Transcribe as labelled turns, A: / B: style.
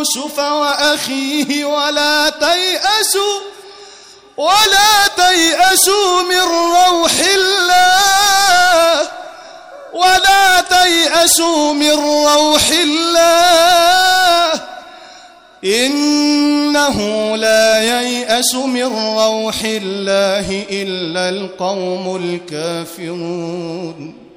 A: يوسف وأخيه ولا تيأسوا ولا تيأسوا من روح الله ولا تيأسوا من روح الله إنه لا ييأس من روح الله إلا القوم الكافرون